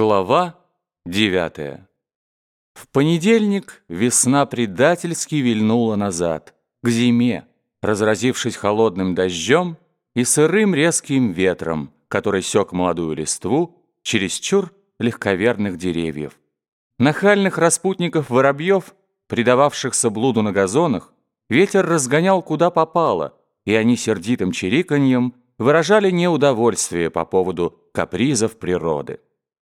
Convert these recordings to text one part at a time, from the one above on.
Глава 9 В понедельник весна предательски вильнула назад, к зиме, разразившись холодным дождем и сырым резким ветром, который сёк молодую листву чересчур легковерных деревьев. Нахальных распутников воробьев, предававшихся блуду на газонах, ветер разгонял куда попало, и они сердитым чириканьем выражали неудовольствие по поводу капризов природы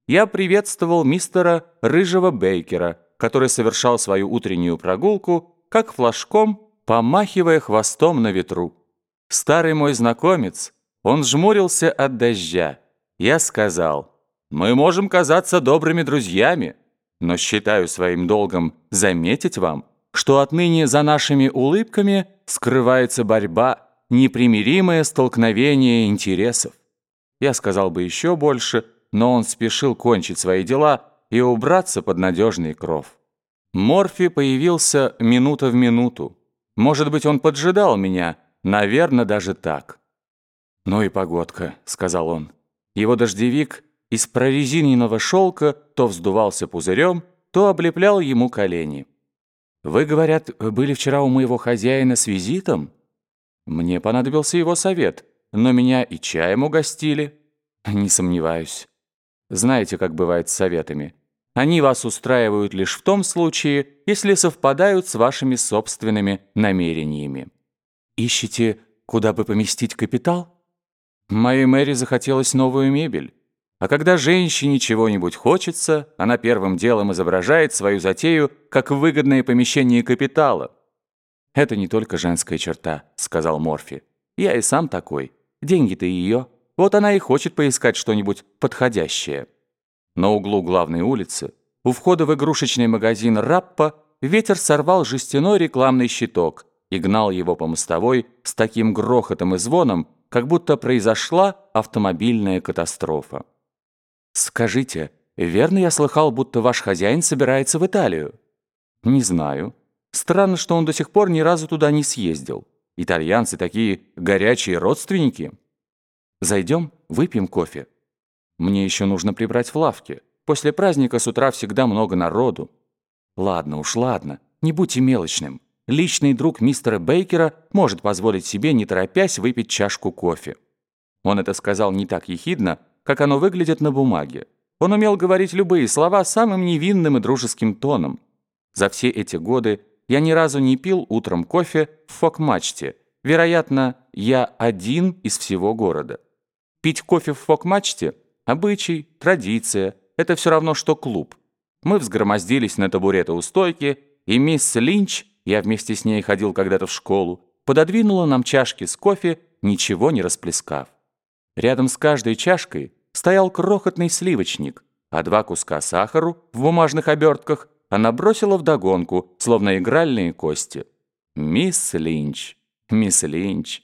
я приветствовал мистера Рыжего Бейкера, который совершал свою утреннюю прогулку, как флажком, помахивая хвостом на ветру. Старый мой знакомец, он жмурился от дождя. Я сказал, мы можем казаться добрыми друзьями, но считаю своим долгом заметить вам, что отныне за нашими улыбками скрывается борьба, непримиримое столкновение интересов. Я сказал бы еще больше – но он спешил кончить свои дела и убраться под надежный кров. Морфи появился минута в минуту. Может быть, он поджидал меня, наверное, даже так. «Ну и погодка», — сказал он. Его дождевик из прорезиненного шелка то вздувался пузырем, то облеплял ему колени. «Вы, говорят, были вчера у моего хозяина с визитом?» «Мне понадобился его совет, но меня и чаем угостили». «Не сомневаюсь». Знаете, как бывает с советами. Они вас устраивают лишь в том случае, если совпадают с вашими собственными намерениями. Ищете, куда бы поместить капитал? Моей Мэри захотелось новую мебель. А когда женщине чего-нибудь хочется, она первым делом изображает свою затею как выгодное помещение капитала. «Это не только женская черта», — сказал Морфи. «Я и сам такой. Деньги-то ее». Вот она и хочет поискать что-нибудь подходящее. На углу главной улицы, у входа в игрушечный магазин «Раппа», ветер сорвал жестяной рекламный щиток и гнал его по мостовой с таким грохотом и звоном, как будто произошла автомобильная катастрофа. «Скажите, верно я слыхал, будто ваш хозяин собирается в Италию?» «Не знаю. Странно, что он до сих пор ни разу туда не съездил. Итальянцы такие горячие родственники». Зайдем, выпьем кофе. Мне еще нужно прибрать в лавке. После праздника с утра всегда много народу. Ладно уж, ладно, не будьте мелочным. Личный друг мистера Бейкера может позволить себе, не торопясь, выпить чашку кофе. Он это сказал не так ехидно, как оно выглядит на бумаге. Он умел говорить любые слова самым невинным и дружеским тоном. За все эти годы я ни разу не пил утром кофе в фок-мачте. Вероятно, я один из всего города. Пить кофе в фок-мачте – обычай, традиция. Это все равно, что клуб. Мы взгромоздились на табуреты у стойки, и мисс Линч, я вместе с ней ходил когда-то в школу, пододвинула нам чашки с кофе, ничего не расплескав. Рядом с каждой чашкой стоял крохотный сливочник, а два куска сахару в бумажных обертках она бросила вдогонку, словно игральные кости. «Мисс Линч, мисс Линч,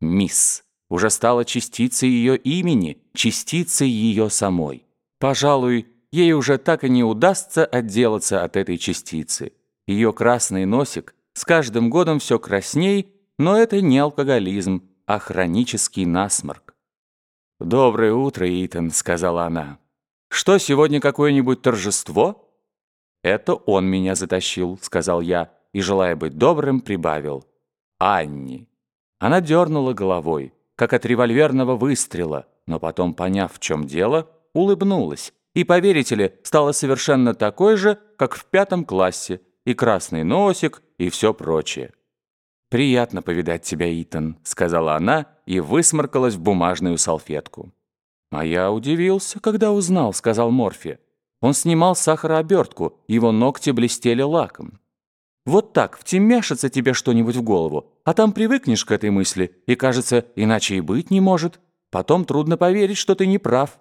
мисс» уже стала частицей ее имени, частицей ее самой. Пожалуй, ей уже так и не удастся отделаться от этой частицы. Ее красный носик с каждым годом все красней, но это не алкоголизм, а хронический насморк. «Доброе утро, Итан», — сказала она. «Что, сегодня какое-нибудь торжество?» «Это он меня затащил», — сказал я, и, желая быть добрым, прибавил. «Анни». Она дернула головой как от револьверного выстрела, но потом, поняв, в чем дело, улыбнулась. И, поверите ли, стала совершенно такой же, как в пятом классе, и красный носик, и все прочее. «Приятно повидать тебя, Итан», — сказала она и высморкалась в бумажную салфетку. «А я удивился, когда узнал», — сказал Морфи. Он снимал сахарообертку, его ногти блестели лаком. Вот так втемяшится тебе что-нибудь в голову, а там привыкнешь к этой мысли, и кажется, иначе и быть не может. Потом трудно поверить, что ты не прав.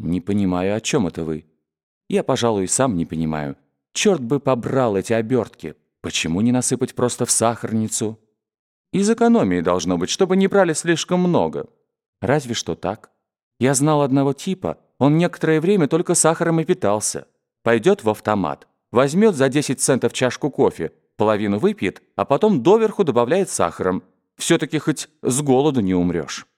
Не понимаю, о чем это вы. Я, пожалуй, сам не понимаю. Черт бы побрал эти обертки. Почему не насыпать просто в сахарницу? Из экономии должно быть, чтобы не брали слишком много. Разве что так. Я знал одного типа, он некоторое время только сахаром и питался. Пойдет в автомат, Возьмет за 10 центов чашку кофе, половину выпьет, а потом доверху добавляет сахаром. Все-таки хоть с голоду не умрешь.